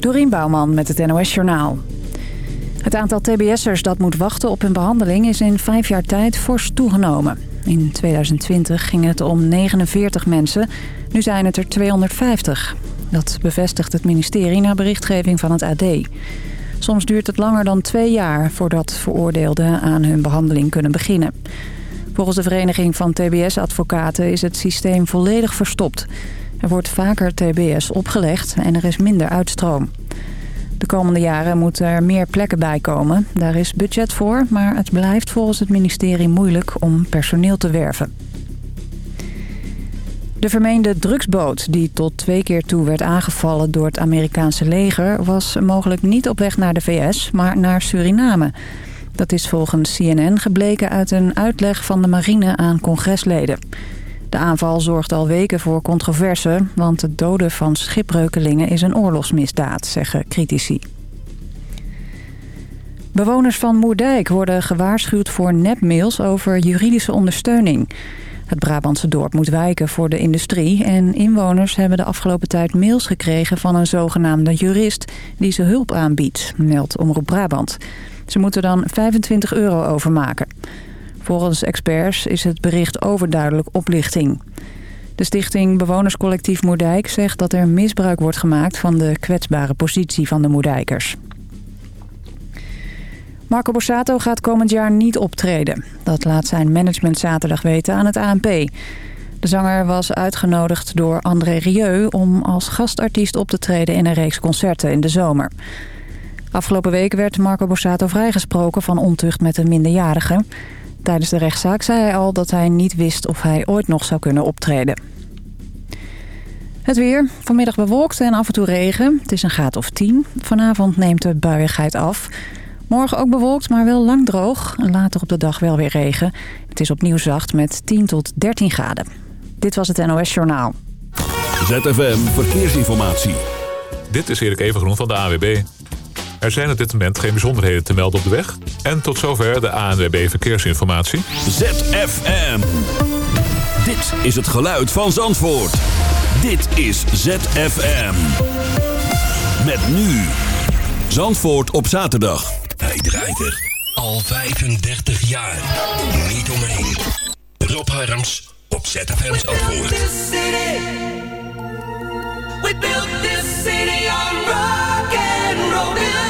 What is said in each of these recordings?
Dorien Bouwman met het NOS Journaal. Het aantal tbs'ers dat moet wachten op hun behandeling is in vijf jaar tijd fors toegenomen. In 2020 ging het om 49 mensen, nu zijn het er 250. Dat bevestigt het ministerie na berichtgeving van het AD. Soms duurt het langer dan twee jaar voordat veroordeelden aan hun behandeling kunnen beginnen. Volgens de Vereniging van TBS-advocaten is het systeem volledig verstopt. Er wordt vaker TBS opgelegd en er is minder uitstroom. De komende jaren moeten er meer plekken bij komen. Daar is budget voor, maar het blijft volgens het ministerie moeilijk om personeel te werven. De vermeende drugsboot die tot twee keer toe werd aangevallen door het Amerikaanse leger... was mogelijk niet op weg naar de VS, maar naar Suriname. Dat is volgens CNN gebleken uit een uitleg van de marine aan congresleden. De aanval zorgt al weken voor controverse, want het doden van schipbreukelingen is een oorlogsmisdaad, zeggen critici. Bewoners van Moerdijk worden gewaarschuwd voor nepmails over juridische ondersteuning. Het Brabantse dorp moet wijken voor de industrie... en inwoners hebben de afgelopen tijd mails gekregen van een zogenaamde jurist... die ze hulp aanbiedt, meldt Omroep Brabant. Ze moeten dan 25 euro overmaken. Volgens experts is het bericht overduidelijk oplichting. De stichting Bewonerscollectief Moerdijk zegt dat er misbruik wordt gemaakt... van de kwetsbare positie van de Moerdijkers. Marco Borsato gaat komend jaar niet optreden. Dat laat zijn management zaterdag weten aan het ANP. De zanger was uitgenodigd door André Rieu om als gastartiest op te treden in een reeks concerten in de zomer. Afgelopen week werd Marco Borsato vrijgesproken van ontucht met een minderjarige. Tijdens de rechtszaak zei hij al dat hij niet wist of hij ooit nog zou kunnen optreden. Het weer. Vanmiddag bewolkt en af en toe regen. Het is een graad of 10. Vanavond neemt de buiigheid af. Morgen ook bewolkt, maar wel lang droog. Later op de dag wel weer regen. Het is opnieuw zacht met 10 tot 13 graden. Dit was het NOS Journaal. ZFM Verkeersinformatie. Dit is Erik Evengroen van de AWB. Er zijn op dit moment geen bijzonderheden te melden op de weg. En tot zover de ANWB Verkeersinformatie. ZFM. Dit is het geluid van Zandvoort. Dit is ZFM. Met nu. Zandvoort op zaterdag. Hij draait er al 35 jaar. Niet omheen. Rob Harms op ZFM Zandvoort. We built this city on rock and roll.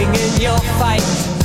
sinking in your fight.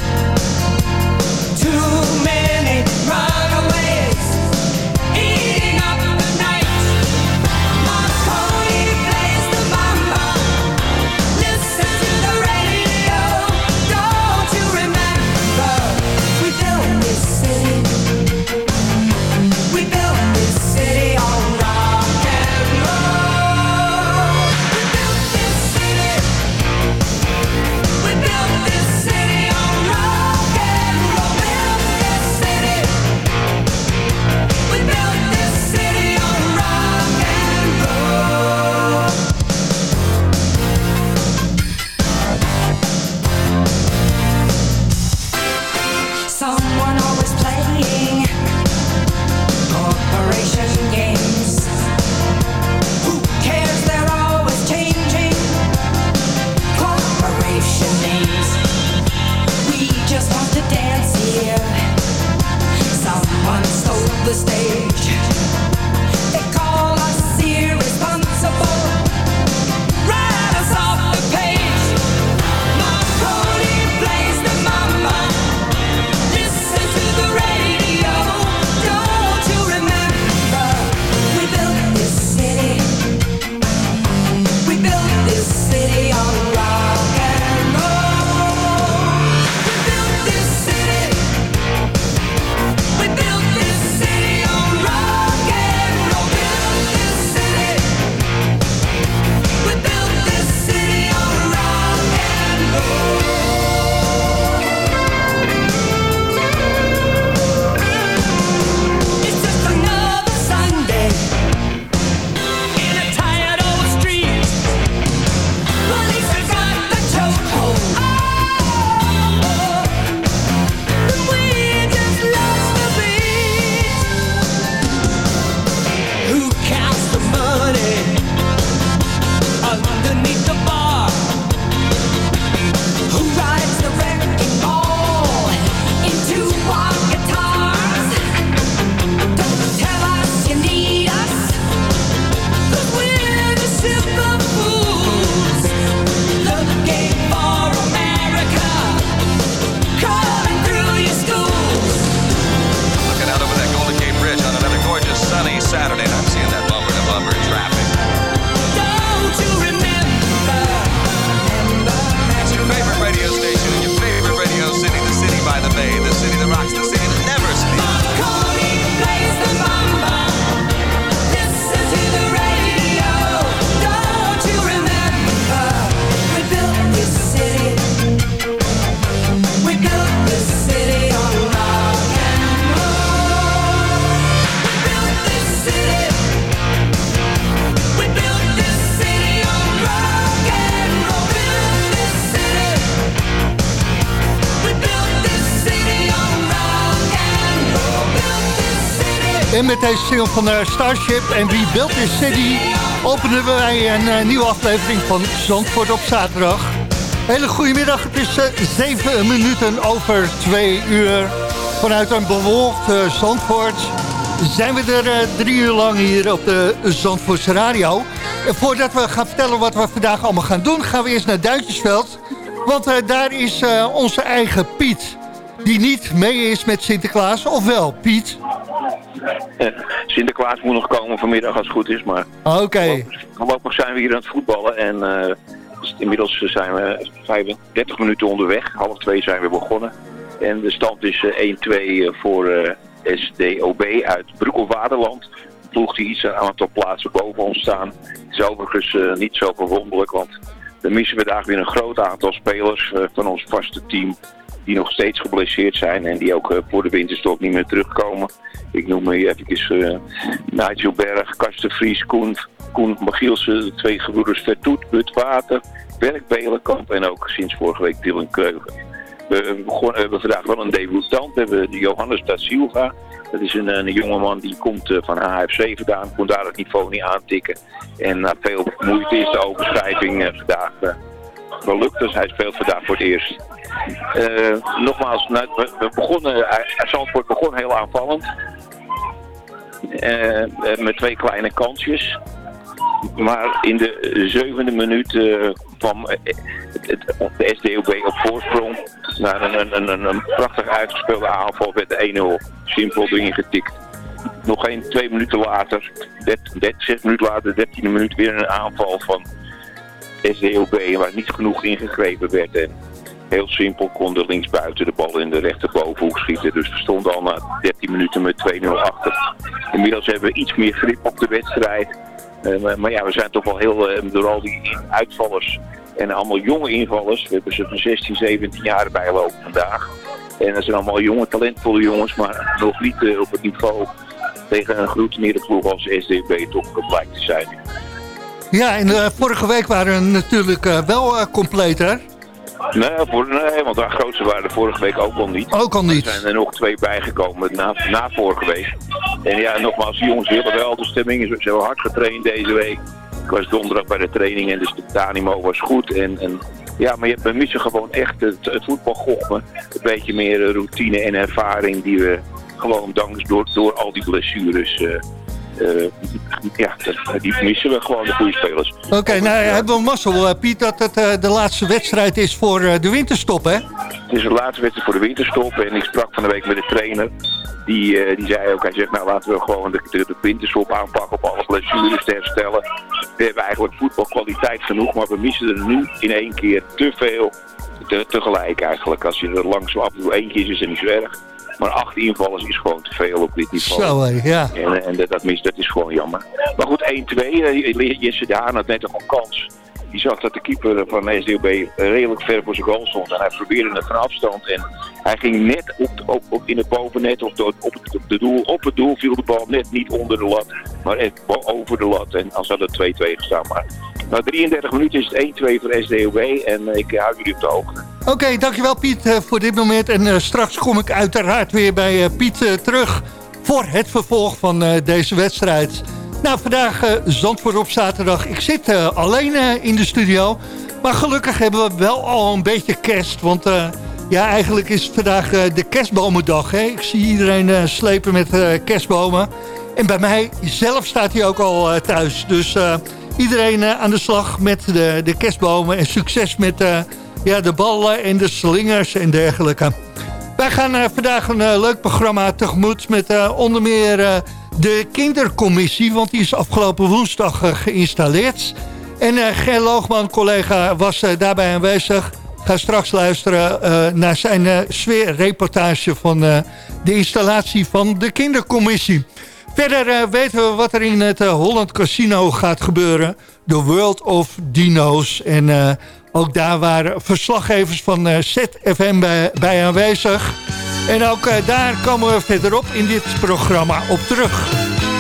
underneath deze single van uh, Starship en We Built This City... openen wij een uh, nieuwe aflevering van Zandvoort op zaterdag. Hele goede middag, het is uh, zeven minuten over twee uur. Vanuit een bewolkt Zandvoort zijn we er drie uur lang hier op de Zandvoortse Radio. En voordat we gaan vertellen wat we vandaag allemaal gaan doen... gaan we eerst naar Duintjesveld. Want daar is onze eigen Piet die niet mee is met Sinterklaas, of wel, Piet? Sinterklaas moet nog komen vanmiddag als het goed is, maar... Oké. Okay. Voorlopig zijn we hier aan het voetballen en uh, inmiddels zijn we 35 minuten onderweg. Half twee zijn we begonnen. En de stand is uh, 1-2 voor uh, SDOB uit Broek of Waterland. Ploeg die iets een aantal plaatsen boven ons staan. Het is overigens niet zo verwonderlijk, want dan missen we daar weer een groot aantal spelers van ons vaste team die nog steeds geblesseerd zijn en die ook uh, voor de winterstop niet meer terugkomen. Ik noem maar even uh, Nigel Berg, Karsten Vries, Koen, Koen Magielsen, de twee gebroeders Vertoet, Butwater, Berk Belenkamp en ook sinds vorige week Dylan Kreuger. We, begonnen, hebben vandaag wel een debutant, we hebben Johannes da Silva. Dat is een, jongeman die komt uh, van HFC vandaan, kon daar het niveau niet aantikken. En na veel moeite is de overschrijving uh, vandaag gelukt, dus hij speelt vandaag voor het eerst. Uh, nogmaals, nou, we, begonnen, uh, Zandvoort begon heel aanvallend. Uh, met twee kleine kansjes. Maar in de zevende minuut kwam het, het, de SDOB op voorsprong. Naar een, een, een, prachtig uitgespeelde aanval werd de 1-0 simpel getikt. Nog geen twee minuten later, 6 minuten later, 13e minuut, weer een aanval van SDOB waar niet genoeg ingegrepen werd. En heel simpel kon de linksbuiten de bal in de rechterbovenhoek schieten. Dus we stonden al na 13 minuten met 2-0 achter. Inmiddels hebben we iets meer grip op de wedstrijd. Uh, maar, ja, we zijn toch wel heel, uh, door al die uitvallers en allemaal jonge invallers. We hebben ze van 16, 17 jaar bijlopen vandaag. En dat zijn allemaal jonge, talentvolle jongens, maar nog niet uh, op het niveau tegen een geroutineerde ploeg als SDB toch blijkt te zijn. Ja, en uh, vorige week waren we natuurlijk uh, wel uh, completer. Nee, voor, nee, want de grootste waren vorige week ook al niet. Ook al niet. Er zijn er nog twee bijgekomen na, na vorige week. En ja, nogmaals, die jongens willen wel de stemming. Ze hebben hard getraind deze week. Ik was donderdag bij de training en dus de animo was goed. En, en ja, maar je, we missen gewoon echt het, het voetbalgochme. Een beetje meer routine en ervaring die we gewoon dankzij door, door al die blessures... Uh, uh, ja, die missen we gewoon, de goede spelers. Oké, okay, nou ja, hebben we mazzel, uh, Piet, dat het uh, de laatste wedstrijd is voor de winterstop, hè? Het is de laatste wedstrijd voor de winterstop en ik sprak van de week met de trainer. Die, die zei ook, hij zegt, nou laten we gewoon de, de, de winterstop aanpakken op alle blessures te herstellen. We hebben eigenlijk voetbalkwaliteit genoeg, maar we missen er nu in één keer te veel te, tegelijk eigenlijk. Als je er langs af en toe eentje is, is het niet zo erg. Maar acht invallers is gewoon te veel op dit niveau. Zo, ja. En, en dat, mis, dat is gewoon jammer. Maar goed, 1-2. Jesse de Haan had net nog een kans. Die zag dat de keeper van SDOB redelijk ver voor zijn goal stond. En hij probeerde het van afstand. En hij ging net op, op, op in het bovennet, of op, op, de doel, op het doel viel de bal net niet onder de lat. Maar echt over de lat. En als had het 2-2 gestaan. Maar na 33 minuten is het 1-2 voor SDOB. En ik hou jullie op de hoogte. Oké, dankjewel Piet uh, voor dit moment. En uh, straks kom ik uiteraard weer bij uh, Piet terug voor het vervolg van deze wedstrijd. Nou, vandaag Zandvoort op zaterdag. Ik zit alleen in de studio. Maar gelukkig hebben we wel al een beetje kerst. Want ja, eigenlijk is vandaag de kerstbomendag. Hè? Ik zie iedereen slepen met kerstbomen. En bij mij zelf staat hij ook al thuis. Dus iedereen aan de slag met de, de kerstbomen. En succes met ja, de ballen en de slingers en dergelijke. Wij gaan uh, vandaag een uh, leuk programma tegemoet met uh, onder meer de kindercommissie. Want die is afgelopen woensdag geïnstalleerd. En Ger Loogman, collega, was daarbij aanwezig. Ga straks luisteren naar zijn sfeerreportage van de installatie van de kindercommissie. Verder weten we wat er in het Holland Casino gaat gebeuren. The World of Dino's. En ook daar waren verslaggevers van ZFM bij, bij, aanwezig. En ook daar komen we verderop in dit programma op terug.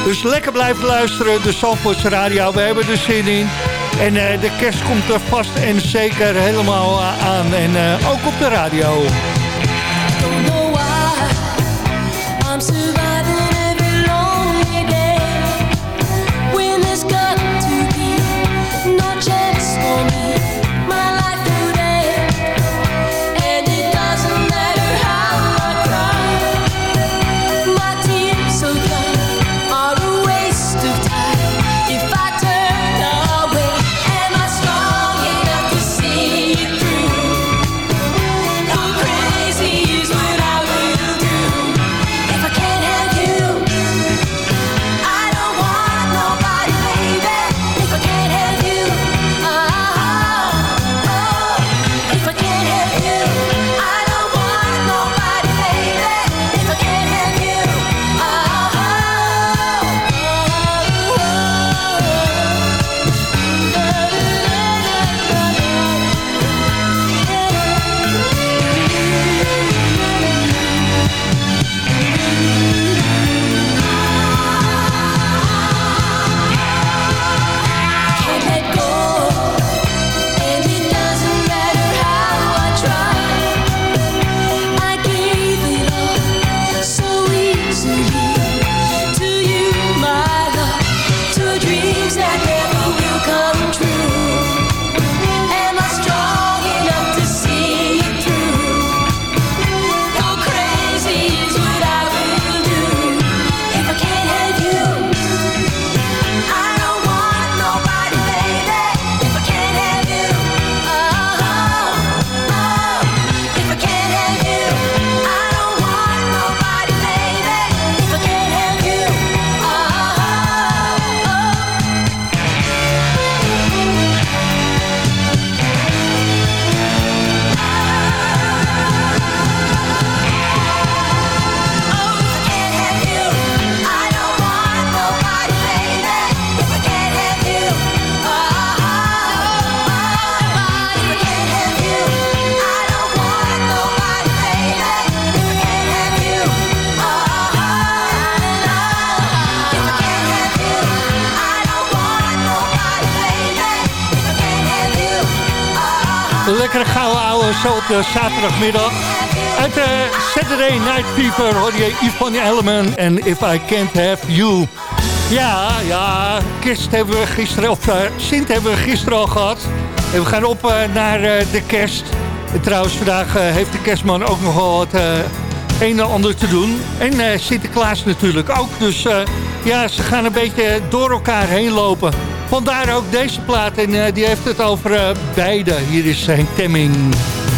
Dus lekker blijven luisteren, de Zandvoortse Radio. We hebben er zin in. En de kerst komt er vast en zeker helemaal aan. En ook op de radio. Eh, de zaterdagmiddag. Uit de Saturday Night Fever hoor je Yvonne Elleman en If I Can't Have You. Ja, ja, kerst hebben we gisteren, uh, Sint hebben we gisteren al gehad. En we gaan op naar de kerst. En trouwens, vandaag heeft de kerstman ook nog wel wat een en ander te doen. En Sinterklaas natuurlijk ook. Dus ja, ze gaan een beetje door elkaar heen lopen. Vandaar ook deze plaat en die heeft het over beide. Hier is Henk Temming.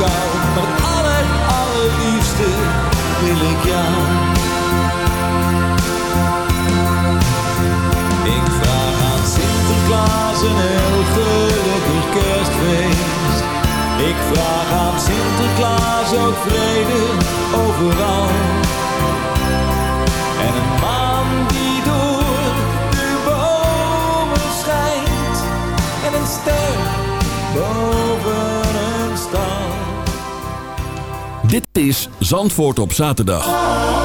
Kou. Maar het aller, allerliefste wil ik jou. Ik vraag aan Sinterklaas een heel gelukkig kerstfeest. Ik vraag aan Sinterklaas ook vrede overal. En een maan die door de bomen schijnt. En een ster boven Dit is Zandvoort op zaterdag.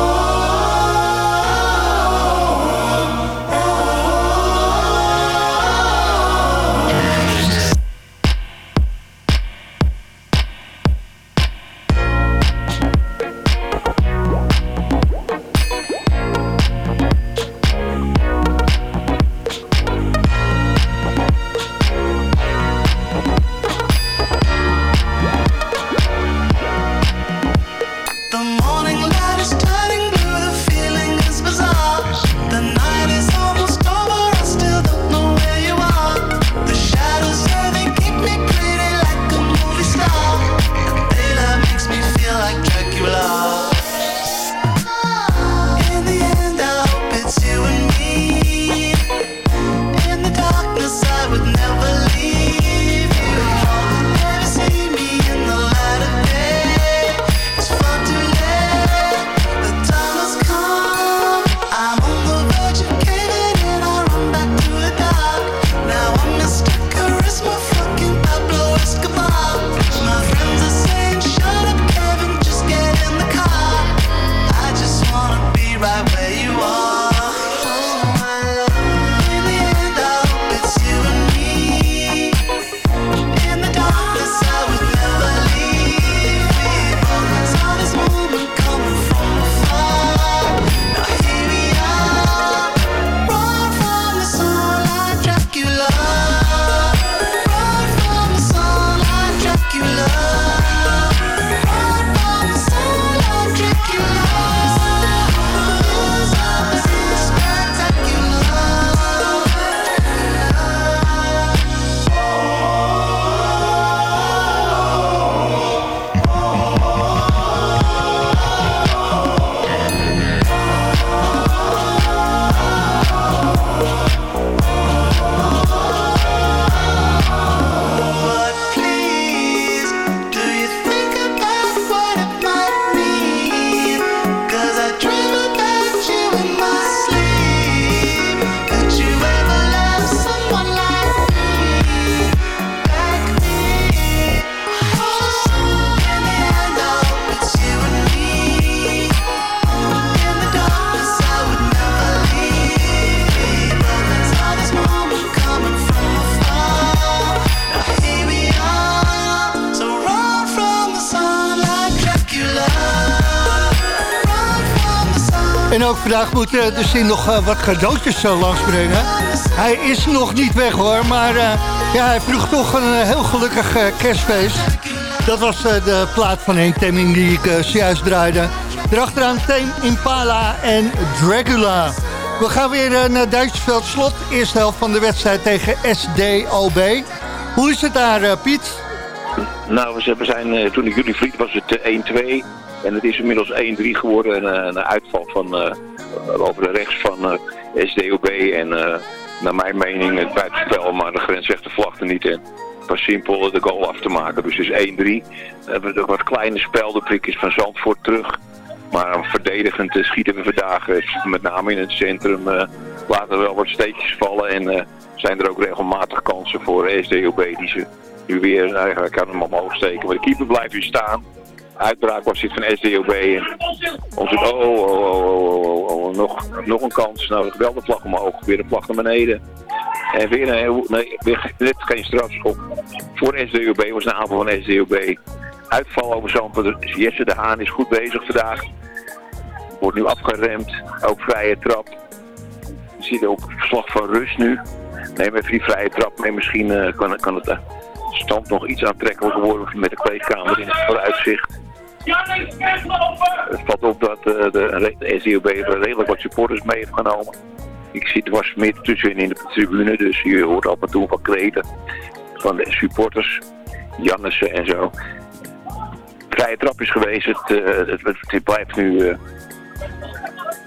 Vandaag moet eh, de zin nog eh, wat cadeautjes uh, langsbrengen. Hij is nog niet weg hoor, maar eh, ja, hij vroeg toch een eh, heel gelukkig eh, kerstfeest. Dat was eh, de plaat van Henk Temming die ik eh, zojuist draaide. Erachteraan Tame Impala en Dracula. We gaan weer eh, naar Duitsersveld Slot. Eerste helft van de wedstrijd tegen SDOB. Hoe is het daar, eh, Piet? Nou, we zijn- eh, toen ik jullie vlieg was het eh, 1-2. En het is inmiddels 1-3 geworden. En eh, een uitval van, eh, over de rechts van eh, SDOB. En eh, naar mijn mening het buitenspel, maar de grensrechter vlagde niet in. Was simpel de goal af te maken. Dus het is 1-3. We hebben nog wat kleine speldenprikjes van Zandvoort terug. Maar verdedigend eh, schieten we vandaag, eh, met name in het centrum, eh, laten we wel wat steekjes vallen. En eh, zijn er ook regelmatig kansen voor SDOB die ze nu weer eigenlijk aan hem omhoog steken. Maar de keeper blijft weer staan. Uitbraak was dit van SDOB. Onze, oh, oh, oh, oh, oh, oh, oh, nog, nog een kans. Nou, wel de vlag omhoog, weer de vlag naar beneden. En weer een nee, net geen strafschop. Voor SDOB was een aanval van SDOB. Uitval over Zandvoort. Dus Jesse de Haan is goed bezig vandaag. Wordt nu afgeremd. Ook vrije trap. Je ziet ook verslag van rust nu. Neem even vrije trap mee. Misschien eh, kan, kan het eh, stand nog iets aantrekkelijker worden met de kleedkamer in het vooruitzicht. Het valt op dat eh, de, de SDOB er redelijk wat supporters mee heeft genomen. Ik zit was meer tussenin in de tribune, dus je hoort af en toe wat kreten van de supporters. Jannissen en zo. Vrije trap is geweest, het, eh, het, het, het blijft nu eh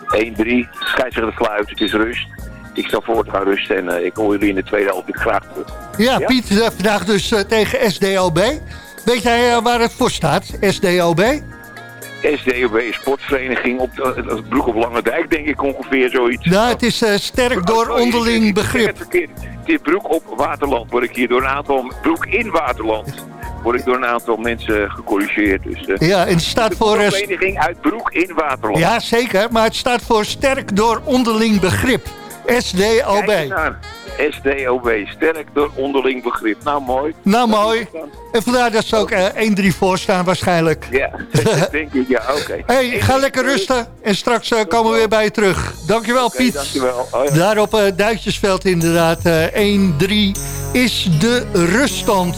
1-3. Scheidsrechter fluit, het is rust. Ik stel voor te gaan rusten en ik hoor jullie in de tweede helft graag terug. Ja, Ja? Piet, vandaag dus tegen SDOB. Weet jij eh, waar het voor staat, SDOB? SDOB Sportvereniging op de, de Broek op Lange Dijk, denk ik ongeveer zoiets. Nou, het is eh, sterk door onderling begrip. het is Broek op Waterland, word ik hier door een aantal... Broek in Waterland, word ik door een aantal mensen gecorrigeerd. Dus, eh, Ja, en het staat de voor... eh, vereniging uit Broek in Waterland. ja, zeker, maar het staat voor sterk door onderling begrip. SDOB. SDOB, sterk door onderling begrip. Nou, mooi. Nou, mooi. En vandaar dat ze ook eh, 1-3 voor staan waarschijnlijk. Ja, dat denk ik, ja, oké. hey, ga lekker rusten en straks eh, komen we weer bij je terug. Dankjewel, Piet. dankjewel. Oh, ja. Daar op eh, Duitsersveld inderdaad. eh 1-3 is de ruststand.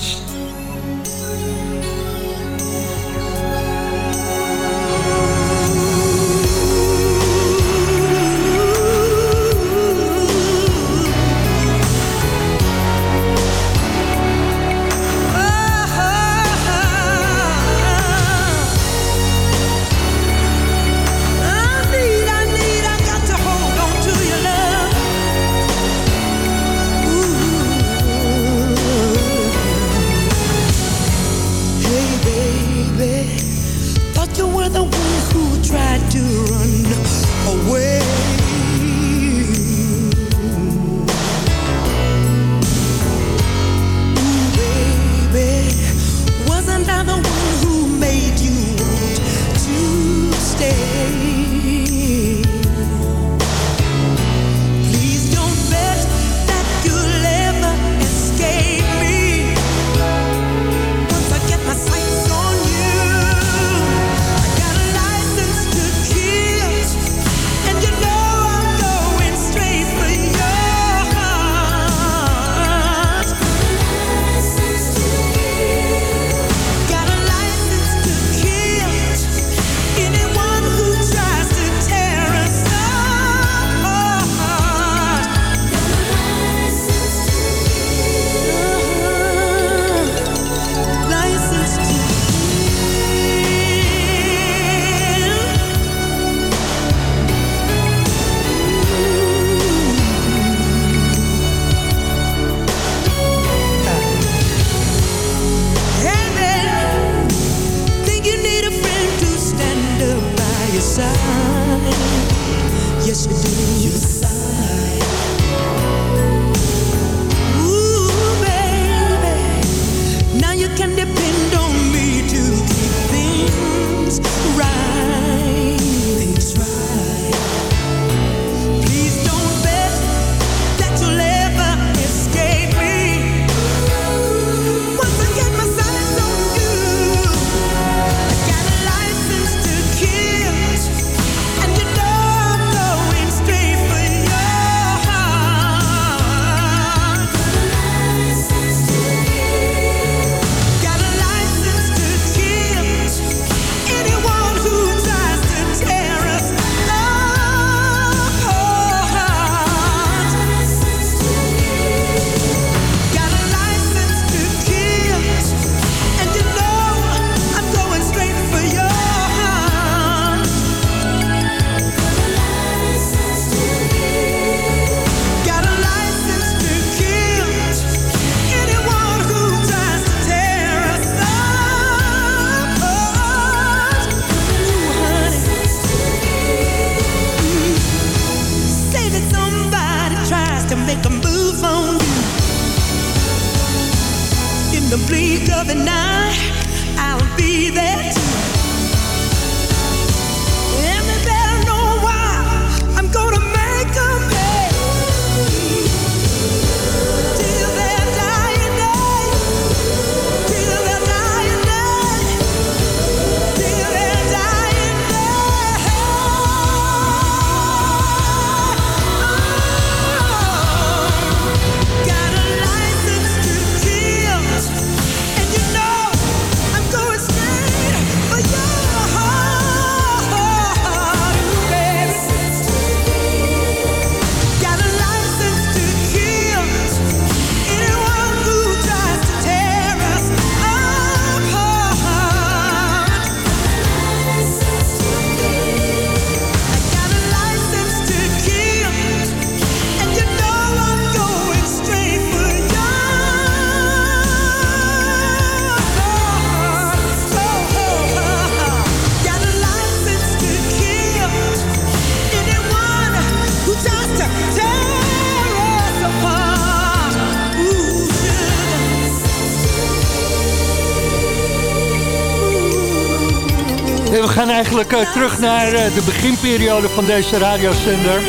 we gaan eigenlijk eh, terug naar eh, de beginperiode van deze radiosender.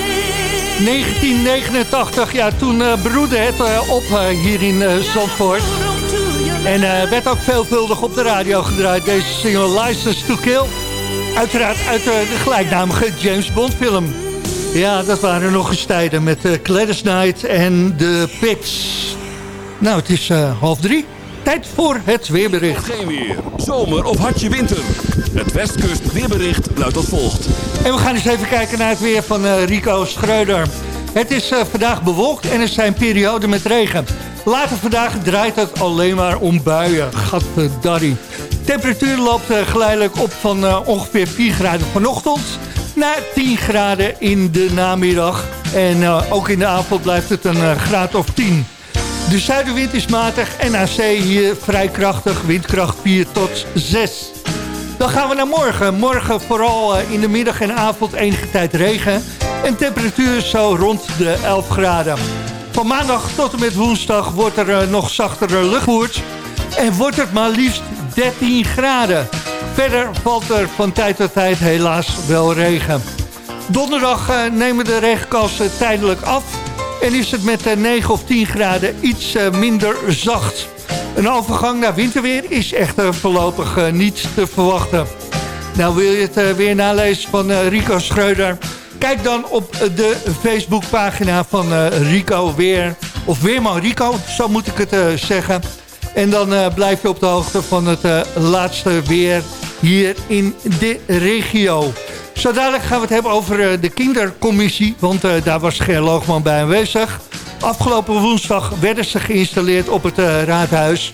1989, ja, toen uh, broedde het op hier in Zandvoort. En werd ook veelvuldig op de radio gedraaid, deze single License to Kill. Uiteraard uit de gelijknamige James Bond film. Ja, dat waren nog eens tijden met uh, Gladys Knight en de Pigs. Nou, het is eh, half drie. Tijd voor het weerbericht. Geen weer. Zomer of hartje winter. Het Westkust weerbericht luidt als volgt. En we gaan eens even kijken naar het weer van eh, Rico Schreuder. Het is vandaag bewolkt en er zijn perioden met regen. Later vandaag draait het alleen maar om buien. Gadverdarrie. Temperatuur loopt geleidelijk op van ongeveer 4 graden vanochtend... naar 10 graden in de namiddag. En eh, ook in de avond blijft het een eh, graad of 10. De zuidenwind is matig en zee hier vrij krachtig, windkracht 4 tot 6. Dan gaan we naar morgen. Morgen vooral eh, in de middag en avond enige tijd regen. En temperatuur zo rond de 11 graden. Van maandag tot en met woensdag wordt er nog zachtere lucht gevoerd. En wordt het maar liefst 13 graden. Verder valt er van tijd tot tijd helaas wel regen. Donderdag eh, nemen de regenkansen tijdelijk af. En is het met eh, 9 of 10 graden iets eh, minder zacht. Een overgang naar winterweer is echter voorlopig eh, niet te verwachten. Nou, wil je het eh, weer nalezen van eh, Rico Schreuder? Kijk dan op eh, de Facebookpagina van eh, Rico Weer. Of Weerman Rico, zo moet ik het eh, zeggen. En dan eh, blijf je op de hoogte van het eh, laatste weer hier in de regio. Zo dadelijk gaan we het hebben over eh, de kindercommissie. Want daar was Ger Loogman bij aanwezig. Afgelopen woensdag werden ze geïnstalleerd op het raadhuis.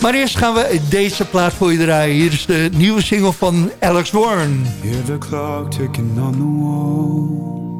Maar eerst gaan we deze plaat voor je draaien. Hier is de nieuwe single van Alex Warren. Hear the clock ticking on the wall.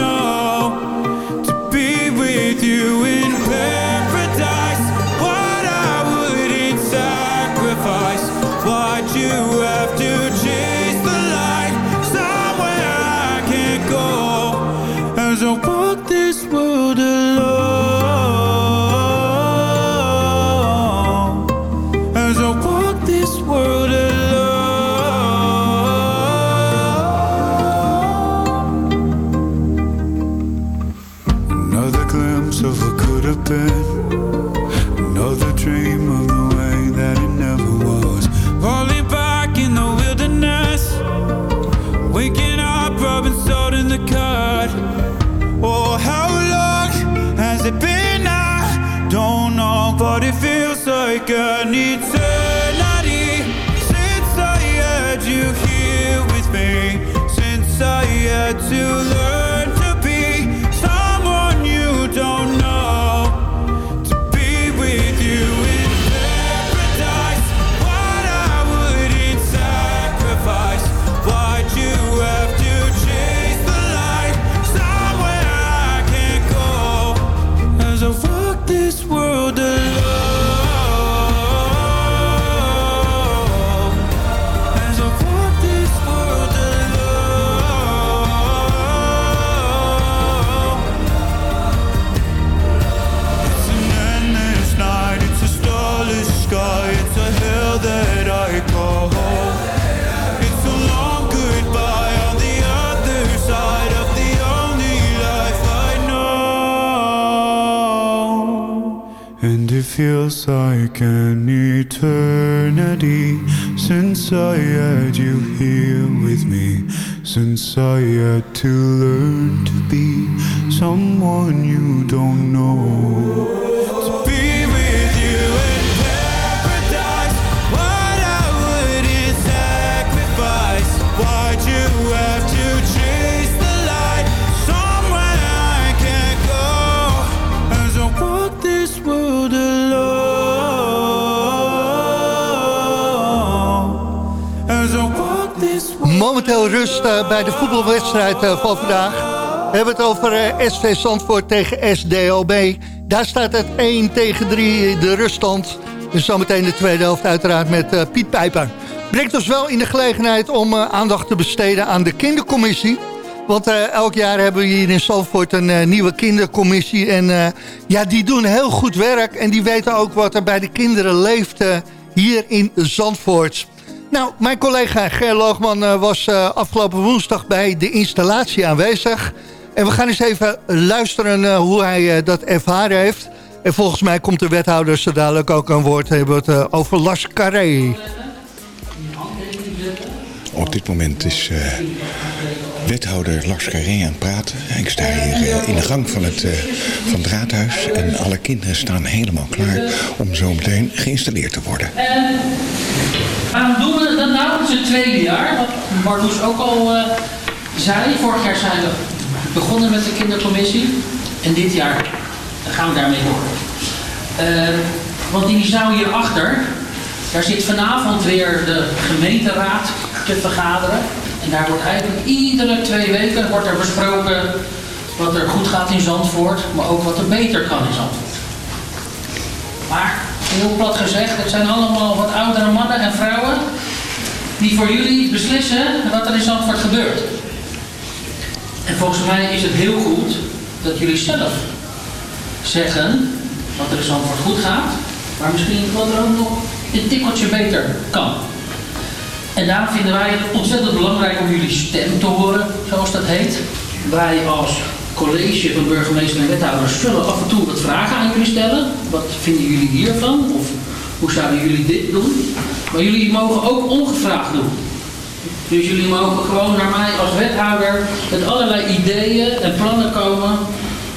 Since I had to de voetbalwedstrijd eh, van vandaag. We hebben het over eh, SV Zandvoort tegen SDOB. Daar staat het 1 tegen 3 de ruststand. Dus zometeen de tweede helft uiteraard met eh, Piet Pijper. Brengt ons wel in de gelegenheid om aandacht te besteden aan de kindercommissie. Want elk jaar hebben we hier in Zandvoort een nieuwe kindercommissie. En ja, die doen heel goed werk. En die weten ook wat er bij de kinderen leeft hier in Zandvoort. Nou, mijn collega Ger Loogman eh, was eh, afgelopen woensdag bij de installatie aanwezig. En we gaan eens even luisteren eh, hoe hij dat ervaren heeft. En volgens mij komt de wethouder zo dadelijk ook aan woord. Hebben over Las Carré. Op dit moment is wethouder Lars Carré aan het praten. Ik sta hier in de gang van het, eh, van het raadhuis. En alle kinderen staan helemaal klaar om zo meteen geïnstalleerd te worden. Waarom doen we dat nou? Het tweede jaar, wat Marloes ook al eh, zei. Vorig jaar zijn we begonnen met de kindercommissie. En dit jaar gaan we daarmee door. Eh, want in die zaal hierachter, daar zit vanavond weer de gemeenteraad te vergaderen. En daar wordt eigenlijk iedere twee weken wordt er besproken wat er goed gaat in Zandvoort, maar ook wat er beter kan in Zandvoort. Maar, heel plat gezegd, het zijn allemaal wat oudere mannen en vrouwen die voor jullie beslissen wat er in Zandvoort gebeurt. En volgens mij is het heel goed dat jullie zelf zeggen wat er in Zandvoort goed gaat, maar misschien wat er ook nog een tikkeltje beter kan. En daarom vinden wij het ontzettend belangrijk om jullie stem te horen, zoals dat heet. Wij als college van burgemeester en wethouders zullen af en toe wat vragen aan jullie stellen. Wat vinden jullie hiervan? Of hoe zouden jullie dit doen? Maar jullie mogen ook ongevraagd doen. Dus jullie mogen gewoon naar mij als wethouder met allerlei ideeën en plannen komen.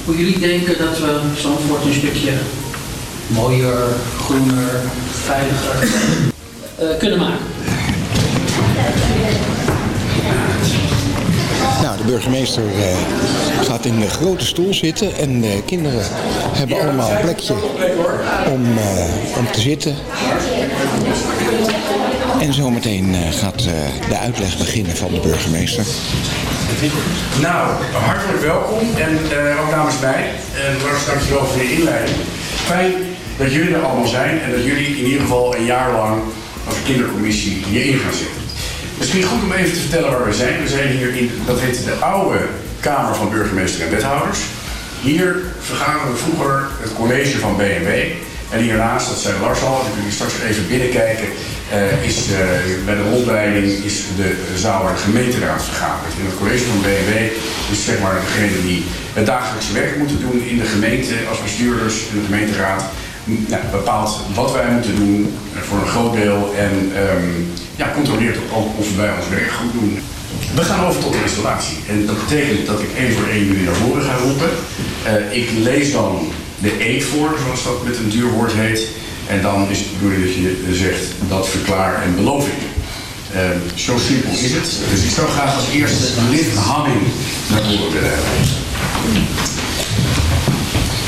Hoe jullie denken dat we Zandvoort een stukje mooier, groener, veiliger eh, kunnen maken. De burgemeester eh, gaat in de grote stoel zitten. En de kinderen hebben allemaal een plekje om, eh, om te zitten. En zometeen eh, gaat de uitleg beginnen van de burgemeester. Nou, hartelijk welkom en ook namens mij. En dankjewel voor je inleiding. Fijn dat jullie er allemaal zijn en dat jullie in ieder geval een jaar lang als kindercommissie hierin gaan zitten. Misschien goed om even te vertellen waar we zijn. We zijn hier in, dat heet de oude Kamer van Burgemeester en Wethouders. Hier vergaderen we vroeger het college van BNW. En hiernaast, dat zei Lars al, ik wil straks even binnenkijken, eh, is eh, bij de rondleiding is de zaal waar gemeenteraad vergadert. En het college van BNW is zeg maar degene die het dagelijkse werk moeten doen in de gemeente als bestuurders en de gemeenteraad. Bepaalt wat wij moeten doen eh, voor een groot deel en ehm, ja, controleert ook of wij ons werk goed doen. We gaan over tot de installatie. En dat betekent dat ik één voor één jullie naar voren ga roepen. Eh, ik lees dan de eed voor, zoals dat met een duur woord heet. En dan is het bedoeling dat je zegt dat verklaar en beloof ik. Eh, zo simpel is het. Dus ik zou graag als eerste Liv Hamming naar voren willen hebben.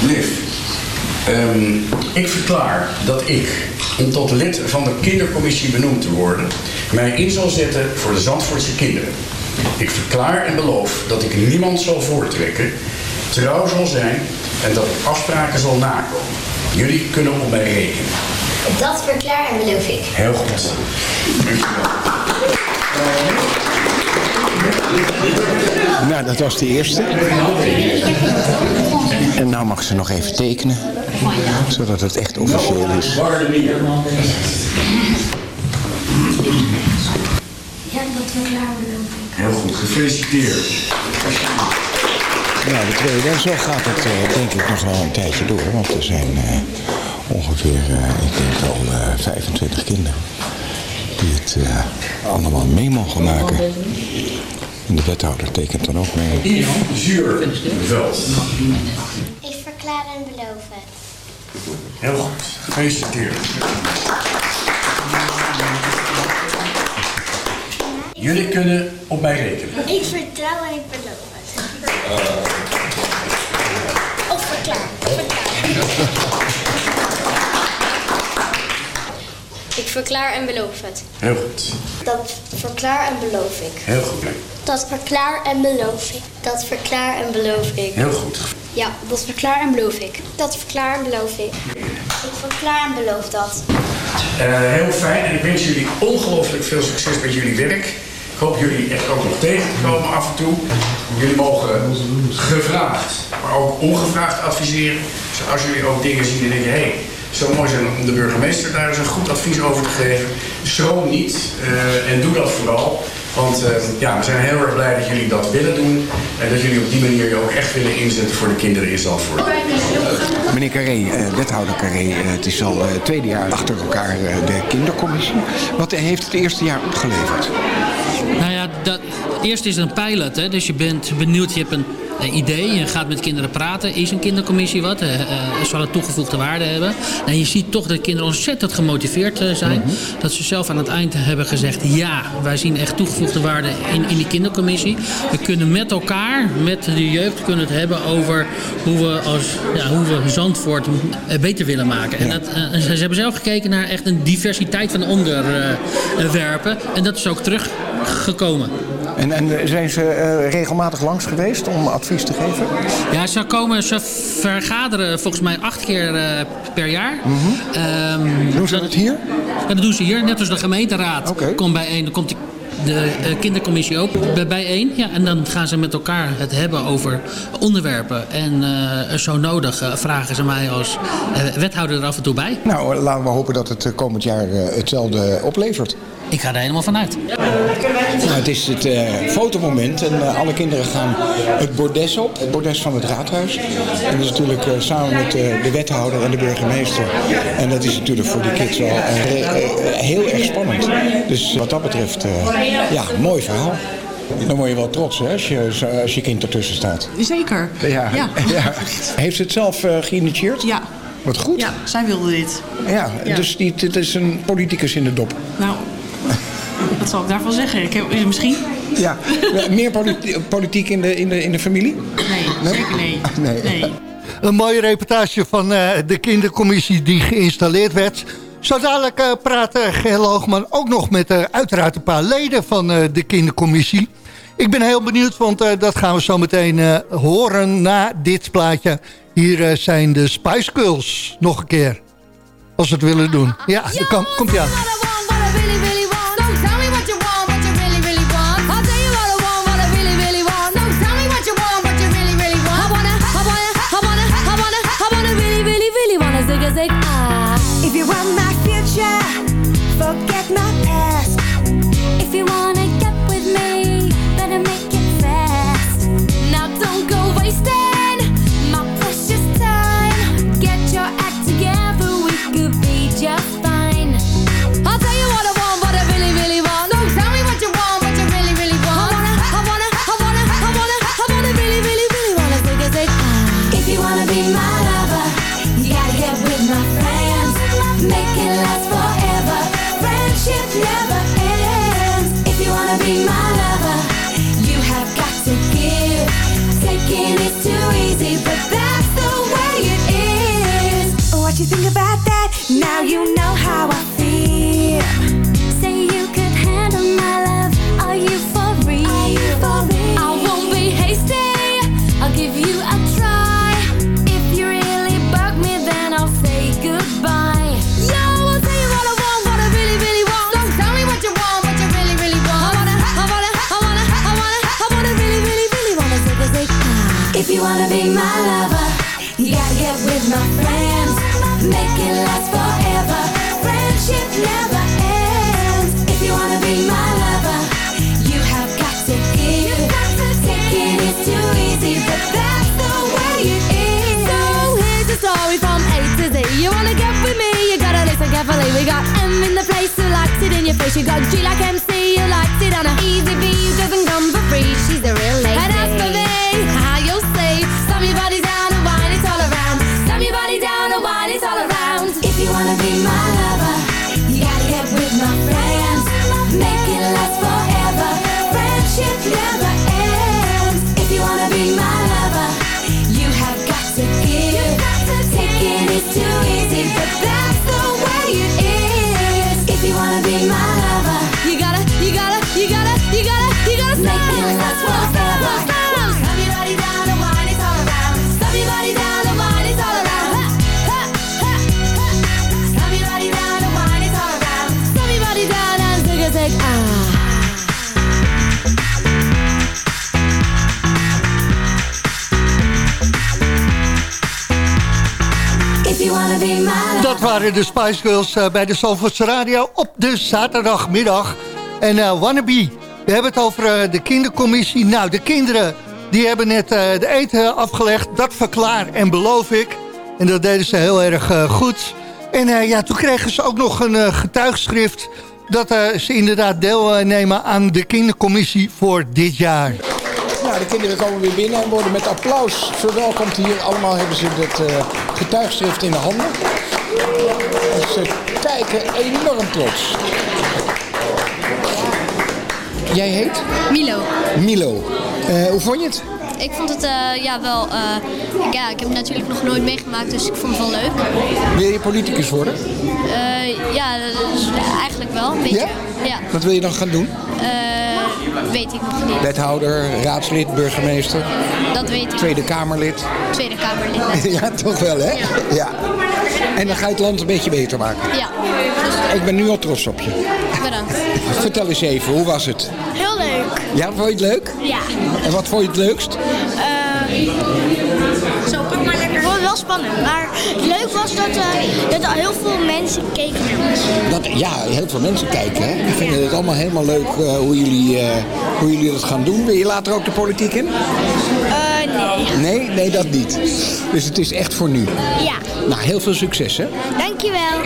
Liv, ehm, ik verklaar dat ik, om tot lid van de kindercommissie benoemd te worden, mij in zal zetten voor de Zandvoortse kinderen. Ik verklaar en beloof dat ik niemand zal voortrekken, trouw zal zijn en dat ik afspraken zal nakomen. Jullie kunnen op mij rekenen. Dat verklaar en beloof ik. Heel goed. Nou, dat was de eerste. En nou mag ze nog even tekenen. Zodat het echt officieel is. Heel goed, gefeliciteerd. Nou, de tweede. En zo gaat het eh, denk ik nog wel een tijdje door. Want er zijn eh, ongeveer, eh, ik denk al eh, 25 kinderen. Die het eh, allemaal mee mogen maken. En de wethouder tekent dan ook mee. Yves Zuur Veld. Ik verklaar en beloof het. Heel goed, gefeliciteerd. Jullie kunnen op mij rekenen. Ik vertrouw en ik beloof het. Of verklaar. Verklaar. Ik verklaar en beloof het. Heel goed. Dat verklaar en beloof ik. Heel goed. Dat verklaar en beloof ik. Dat verklaar en beloof ik. Heel goed. Ja, dat verklaar en beloof ik. Dat verklaar en beloof ik. Ik verklaar en beloof dat. Eh, heel fijn en ik wens jullie ongelooflijk veel succes met jullie werk. Ik hoop jullie echt ook nog tegen te komen af en toe. Jullie mogen gevraagd, maar ook ongevraagd adviseren. Dus als jullie ook dingen zien en denken, hé, hey, zou mooi zijn om de burgemeester daar eens een goed advies over te geven. Schroom niet eh, en doe dat vooral. Want eh, ja, we zijn heel erg blij dat jullie dat willen doen. En dat jullie op die manier je ook echt willen inzetten voor de kinderen in Zandvoort. Meneer Carré, eh, wethouder Carré, eh, het is al het tweede jaar achter elkaar eh, de kindercommissie. Wat heeft het eerste jaar opgeleverd? Nou ja, dat, eerst is het een pilot. Hè? Dus je bent benieuwd, je hebt een eh, idee. Je gaat met kinderen praten. Is een kindercommissie wat? Eh, zal het toegevoegde waarde hebben? En je ziet toch dat kinderen ontzettend gemotiveerd zijn. Dat ze zelf aan het eind hebben gezegd... ja, wij zien echt toegevoegde waarde in, in die kindercommissie. We kunnen met elkaar, met de jeugd, kunnen het hebben over... hoe we, als, ja, hoe we Zandvoort beter willen maken. En dat, ze, ze hebben zelf gekeken naar echt een diversiteit van onderwerpen. en dat is ook teruggekomen. En, en zijn ze eh, regelmatig langs geweest om advies te geven? Ja, ze komen, ze vergaderen volgens mij acht keer eh, per jaar. Ehm, doen ze dat hier? Ja, dat doen ze hier. Net als de gemeenteraad komt bijeen. Dan komt de, de eh, kindercommissie ook bij- bijeen. Ja, en dan gaan ze met elkaar het hebben over onderwerpen. En zo nodig vragen ze mij als wethouder er af en toe bij. Nou, laten we hopen dat het komend jaar hetzelfde oplevert. Ik ga er helemaal vanuit. Nou, het is het eh, fotomoment en eh, alle kinderen gaan het bordes op, het bordes van het raadhuis. En dat is natuurlijk eh, samen met eh, de wethouder en de burgemeester. En dat is natuurlijk voor die kids wel heel erg spannend. Dus wat dat betreft, eh, ja, mooi verhaal. Dan word je wel trots hè, als, je, als je kind ertussen staat. Zeker. Ja. Ja. ja. Heeft ze het zelf eh, geïnitieerd? Ja. Wat goed. Ja, zij wilde dit. Ja, Ja. dus die, dit is een politicus in de dop. Nou, wat zal ik daarvan zeggen? Ik heb, misschien? Ja, meer politi- politiek in de, in, de, in de familie? Nee, zeker nee. Nee. Een mooie reportage van eh, de kindercommissie die geïnstalleerd werd. Zo dadelijk eh, praat Geel Hoogman ook nog met eh, uiteraard een paar leden van eh, de kindercommissie. Ik ben heel benieuwd, want eh, dat gaan we zo meteen eh, horen na dit plaatje. Hier zijn de Spice Girls nog een keer. Als we het willen doen. Ja, komt ja. If you want my future, forget my past. Dat waren de Spice Girls eh, bij de Zalvoortse Radio op de zaterdagmiddag. En eh Wannabe, we hebben het over eh, de kindercommissie. Nou, de kinderen die hebben net de eten afgelegd. Dat verklaar en beloof ik. En dat deden ze heel erg goed. En ja, toen kregen ze ook nog een getuigschrift... dat ze inderdaad deelnemen aan de kindercommissie voor dit jaar. Nou, de kinderen komen weer binnen en worden met applaus verwelkomd hier. Allemaal hebben ze het getuigschrift in de handen. Ze kijken enorm trots. Jij heet? Milo. Milo. Eh, hoe vond je het? Ik vond het eh, ja, wel... eh, ja, ik heb het natuurlijk nog nooit meegemaakt, dus ik vond het wel leuk. Wil je politicus worden? Ja, eigenlijk wel, een beetje. Ja? Ja. Wat wil je dan gaan doen? Weet ik nog niet. Wethouder, raadslid, burgemeester, Dat weet ik. Tweede Kamerlid. Tweede Kamerlid. ja, toch wel hè? Ja. En dan ga je het land een beetje beter maken. Ja, Ik ben nu al trots op je. bedankt. Vertel eens even, hoe was het? Heel leuk. Ja, vond je het leuk? Ja. En wat vond je het leukst? zo, spannend, maar leuk was dat, eh, dat er heel veel mensen keken naar ons. Dat, ja, heel veel mensen kijken. Hè? Die vinden het allemaal helemaal leuk eh, hoe, jullie, eh, hoe jullie dat gaan doen. Wil je later ook de politiek in? nee. Nee, nee, dat niet. Dus het is echt voor nu. Ja. Nou, heel veel succes hè. Dankjewel.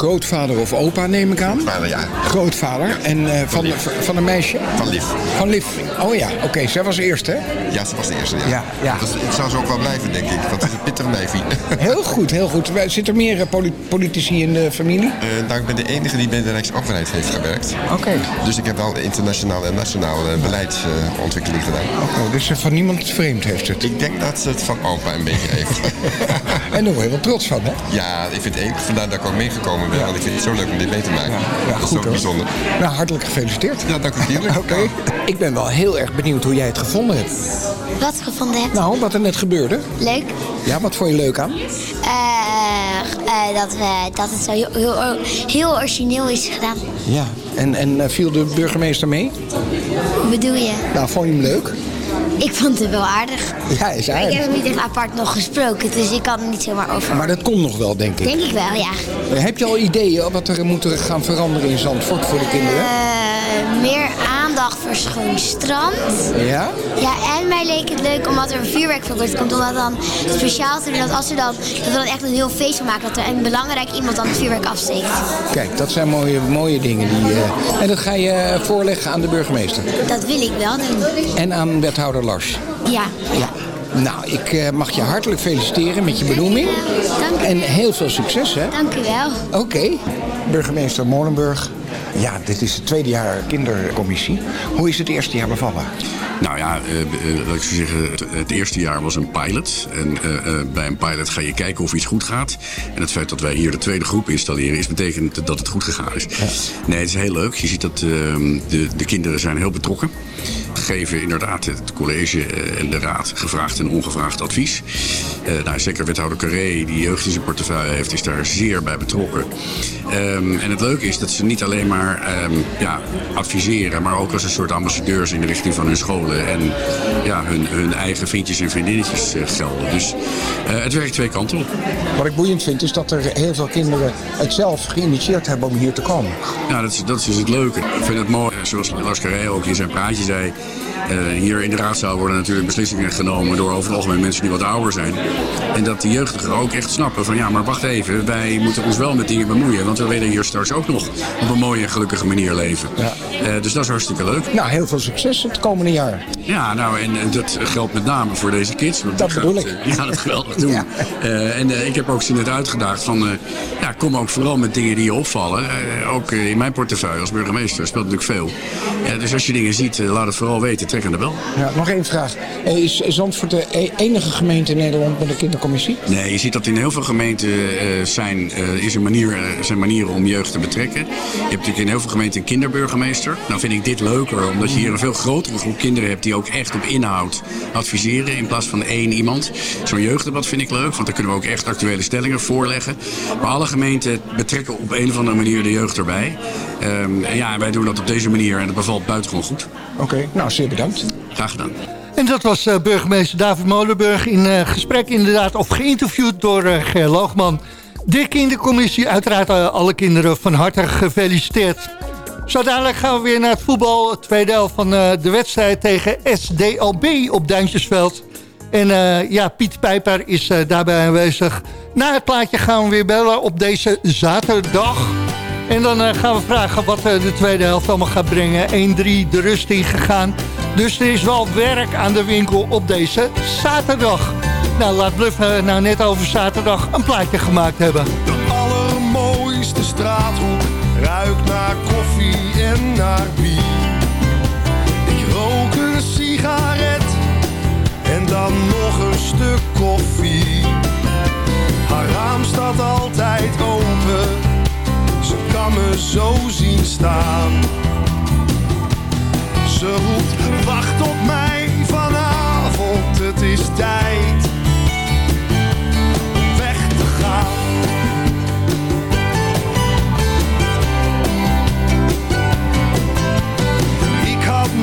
Grootvader of opa neem ik aan? Vader, ja. Grootvader. En eh, van, van een meisje? Van Liv. Van Liv. Oh ja, oké. zij was eerst hè? Ja, ze was de eerste, ja. Ja, ja. Dat, het zou ze ook wel blijven, denk ik. Want het is een pittig neefje. Heel goed, heel goed. Zit er meer eh, poli- politici in de familie? Eh, nou, ik ben de enige die bij de Rijksoverheid heeft gewerkt. Oké. Dus ik heb wel internationaal en nationaal beleidsontwikkeling gedaan. Oh, dus van niemand vreemd heeft het? Ik denk dat ze het van opa een beetje heeft. en daar word je wel trots van, hè? Ja, ik vind het één. Vandaar dat ik ook meegekomen ben. Want ik vind het zo leuk om dit mee te maken. Ja, dat is goed, ook hoor. bijzonder. Nou, hartelijk gefeliciteerd. Ja, dank u. Oké. Ik ben wel heel erg benieuwd hoe jij het gevonden hebt. Wat gevonden hebt? Nou, wat er net gebeurde. Leuk. Ja, wat vond je leuk aan? Eh, eh, dat, we, dat het zo heel, heel, heel origineel is gedaan. Ja. En, en eh, viel de burgemeester mee? Hoe bedoel je? Nou, vond je hem leuk? Ik vond het wel aardig. Ja, is Maar ik heb aardig. hem niet echt apart nog gesproken, dus ik kan er niet zomaar over. Maar dat komt nog wel, denk ik. Denk ik wel, ja. Heb je al ideeën wat er moet gaan veranderen in Zandvoort voor de kinderen? Eh, meer aandacht voor schoon strand. Ja? Ja, en mij leek het leuk omdat er een vuurwerkverbod komt. Om dat dan speciaal te doen. Dat, als we dan, dat we dan echt een heel feest van maken. Dat er een belangrijk iemand dan het vuurwerk afsteekt. Kijk, dat zijn mooie, mooie dingen. Die, eh, en dat ga je eh, voorleggen aan de burgemeester. Dat wil ik wel doen. En aan wethouder Lars. Ja. Ja. Nou, ik eh, mag je hartelijk feliciteren met je benoeming. En heel veel succes, hè? Dank u wel. Oké. Burgemeester Molenburg. Ja, dit is het tweede jaar kindercommissie. Hoe is het eerste jaar bevallen? Nou ja, eh, eh, laat ik zo zeggen, het, eerste jaar was een pilot. En eh, bij een pilot ga je kijken of iets goed gaat. En het feit dat wij hier de tweede groep installeren, is betekent dat het goed gegaan is. Nee, het is heel leuk. Je ziet dat eh, de, de kinderen zijn heel betrokken. Geven inderdaad het college en de raad gevraagd en ongevraagd advies. Nou, zeker wethouder Carré, die jeugd in zijn portefeuille heeft, is daar zeer bij betrokken. Ehm, en het leuke is dat ze niet alleen maar ehm, ja, adviseren, maar ook als een soort ambassadeurs in de richting van hun scholen en ja, hun, hun eigen vriendjes en vriendinnetjes eh, gelden. Dus eh, het werkt twee kanten op. Wat ik boeiend vind is dat er heel veel kinderen het zelf geïnitieerd hebben om hier te komen. Ja, dat is, dat is het leuke. Ik vind het mooi, eh, zoals Lars Carré ook in zijn praatje zei. eh, hier in de raadzaal worden natuurlijk beslissingen genomen door over het algemeen mensen die wat ouder zijn. En dat de jeugdigen ook echt snappen van ja, maar wacht even, wij moeten ons wel met dingen bemoeien. Want we willen hier straks ook nog op een mooie en gelukkige manier leven. Eh, dus dat is hartstikke leuk. Nou, heel veel succes het komende jaar. Ja, nou, en, en dat geldt met name voor deze kids. Want Dat die bedoel ik. eh, Die gaan het geweldig doen. Eh, en eh, ik heb ook ze net uitgedaagd van... eh, ja, kom ook vooral met dingen die je opvallen. Eh, ook eh, in mijn portefeuille als burgemeester speelt natuurlijk veel. Dus als je dingen ziet, eh, laat het vooral weten. Trek aan de bel. Ja, nog één vraag. Eh, Is Zandvoort de e- enige gemeente in Nederland met een kindercommissie? Nee, je ziet dat in heel veel gemeenten eh, zijn, eh, is een manier, eh, zijn manieren om jeugd te betrekken. Je hebt natuurlijk in heel veel gemeenten een kinderburgemeester. Nou vind ik dit leuker, omdat je hier een veel grotere groep kinderen hebt die ook echt op inhoud adviseren in plaats van één iemand. Zo'n jeugddebat vind ik leuk, want dan kunnen we ook echt actuele stellingen voorleggen. Maar alle gemeenten betrekken op een of andere manier de jeugd erbij. Ehm, en ja, wij doen dat op deze manier en dat bevalt buitengewoon goed. Oké, nou zeer bedankt. Graag gedaan. En dat was eh, burgemeester David Molenburg in eh, gesprek inderdaad, of geïnterviewd door eh Ger Loogman. de kindercommissie. Uiteraard alle kinderen van harte gefeliciteerd. Zo dadelijk gaan we weer naar het voetbal. Tweede helft van eh, de wedstrijd tegen SDLB op Duintjesveld. En eh, ja, Piet Pijper is eh, daarbij aanwezig. Na het plaatje gaan we weer bellen op deze zaterdag. En dan gaan we vragen wat de tweede helft allemaal gaat brengen. 1-3 de rust ingegaan. Dus er is wel werk aan de winkel op deze zaterdag. Nou, laat Bluff nou net over zaterdag een plaatje gemaakt hebben. allermooiste straathoek ruikt naar koffie en naar bier. Ik rook een sigaret en dan nog een stuk koffie. Haar raam staat altijd open, ze kan me zo zien staan. Ze roept, wacht op mij vanavond, het is tijd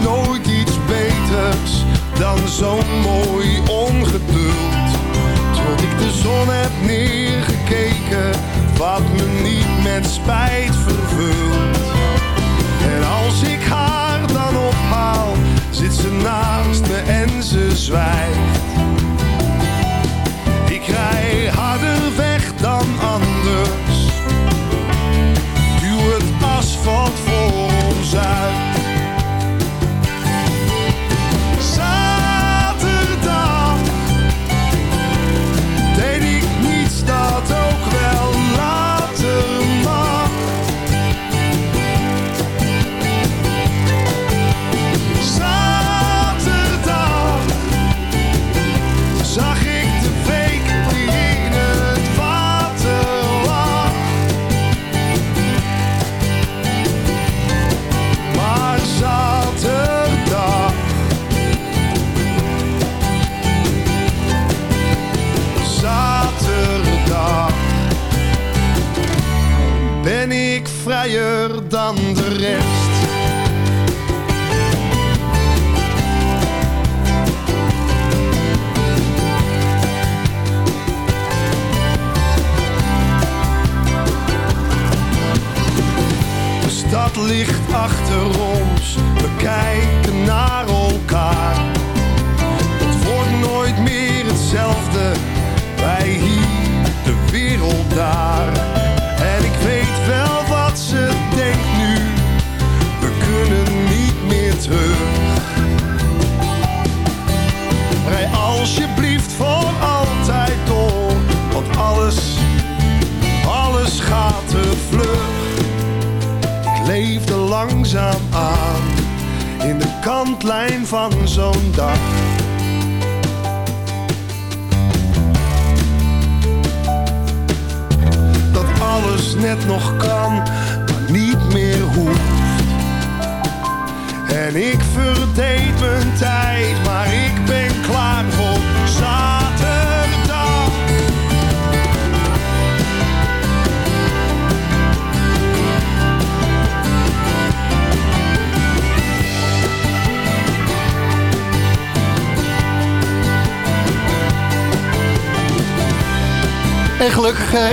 nooit iets beters dan zo'n mooi ongeduld. Tot ik de zon heb neergekeken, wat me niet met spijt vervult. En als ik haar dan ophaal, zit ze naast me en ze zwijgt. Ik rij harder weg dan anders. Duw het asfalt voor ons uit.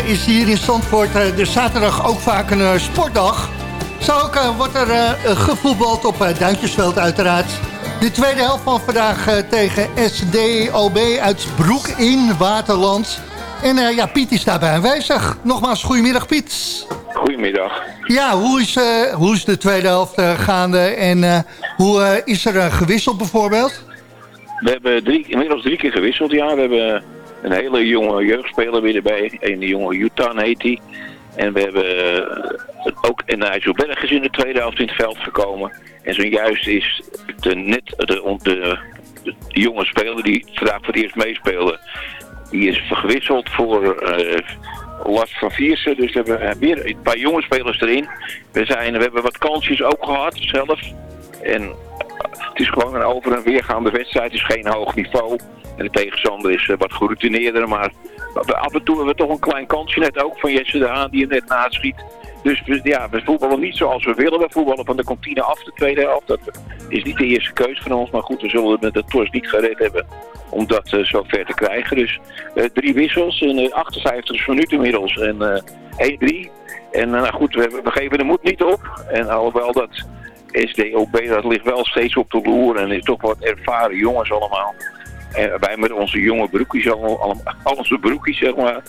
Is hier in Zandvoort eh, de zaterdag ook vaak een eh, sportdag. Zo ook eh, wordt er eh, gevoetbald op eh, Duintjesveld uiteraard. De tweede helft van vandaag eh, tegen SDOB uit Broek in Waterland. En eh, ja, Piet is daarbij aanwezig. Nogmaals, goedemiddag Piet. Goedemiddag. Ja, hoe is, eh, hoe is de tweede helft eh, gaande en eh, hoe eh, is er eh, gewisseld bijvoorbeeld? We hebben drie, inmiddels drie keer gewisseld, ja. We hebben een hele jonge jeugdspeler weer erbij. Een jonge Jutan heet hij. En we hebben eh, ook een IJsselberg is in de tweede helft in het veld gekomen. En zojuist is de, net de, de, de, jonge speler die vandaag voor het eerst meespeelde, die is gewisseld voor eh Lars van Viersen. Dus we hebben eh, weer een paar jonge spelers erin. We, zijn, we hebben wat kansjes ook gehad zelf. En het is gewoon een over- en weergaande wedstrijd. Het is geen hoog niveau. En de tegenstander is eh, wat geroutineerder. Maar af en toe hebben we toch een klein kansje. Net ook van Jesse de Haan die er net naschiet. Dus we- ja, we voetballen niet zoals we willen. We voetballen van de kantine af de tweede helft. Dat is niet de eerste keus van ons. Maar goed, we zullen het met de TOS niet gered hebben om dat eh, zo ver te krijgen. Dus eh, drie wissels in de 58 minuten inmiddels. En eh 1-3. En nou goed, we, we geven de moed niet op. En alhoewel dat SDOB, dat ligt wel steeds op de loer. En is toch wat ervaren jongens allemaal. En wij met onze jonge broekjes, allemaal, allemaal- al onze broekjes zeg maar.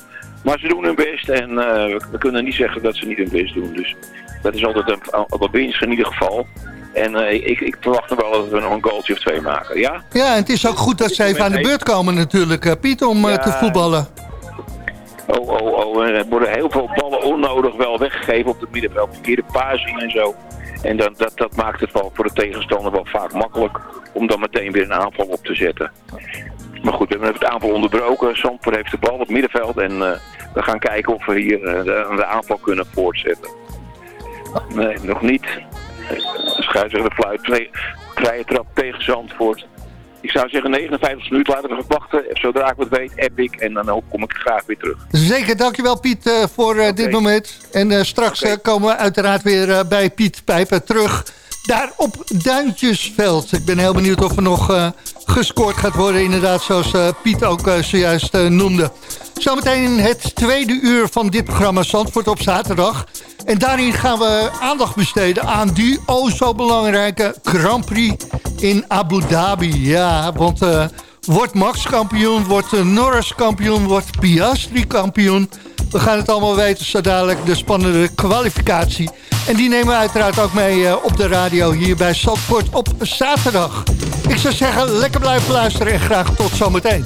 Maar ze doen hun best en eh, we, kunnen niet zeggen dat ze niet hun best doen. Dus dat is altijd een, een winst in ieder geval. En eh, ik, ik verwacht nog wel dat we nog een goaltje of twee maken. Ja? Ja, en het is ook goed dat ze even aan de beurt komen natuurlijk, eh, Piet, om Ja. te voetballen. Oh, oh, oh. Er worden heel veel ballen onnodig wel weggegeven op het middenveld. Verkeerde passing en zo. En dan, dat, dat maakt het wel voor de tegenstander wel vaak makkelijk om dan meteen weer een aanval op te zetten. Maar goed, we hebben het aanval onderbroken. Zandvoort heeft de bal op het middenveld. En eh, we gaan kijken of we hier eh, de, aanval kunnen voortzetten. Nee, nog niet. Scheidsrechter de fluit. Twee, vrije trap tegen Zandvoort. Ik zou zeggen 59 minuten laten we wachten. Zodra ik wat weet, app ik. En dan kom ik graag weer terug. Zeker, dankjewel Piet eh, voor eh, dit moment. En eh, straks komen we uiteraard weer bij Piet Pijper terug. Daar op Duintjesveld. Ik ben heel benieuwd of er nog gescoord gaat worden. Inderdaad, zoals Piet ook zojuist noemde. Zometeen het tweede uur van dit programma Zandvoort op zaterdag. En daarin gaan we aandacht besteden aan die oh zo belangrijke Grand Prix in Abu Dhabi. Ja, want eh, wordt Max kampioen, wordt eh, Norris kampioen, wordt Piastri kampioen. We gaan het allemaal weten zo dadelijk, de spannende kwalificatie. En die nemen we uiteraard ook mee eh, op de radio hier bij Zandvoort op zaterdag. Ik zou zeggen, lekker blijven luisteren en graag tot zometeen.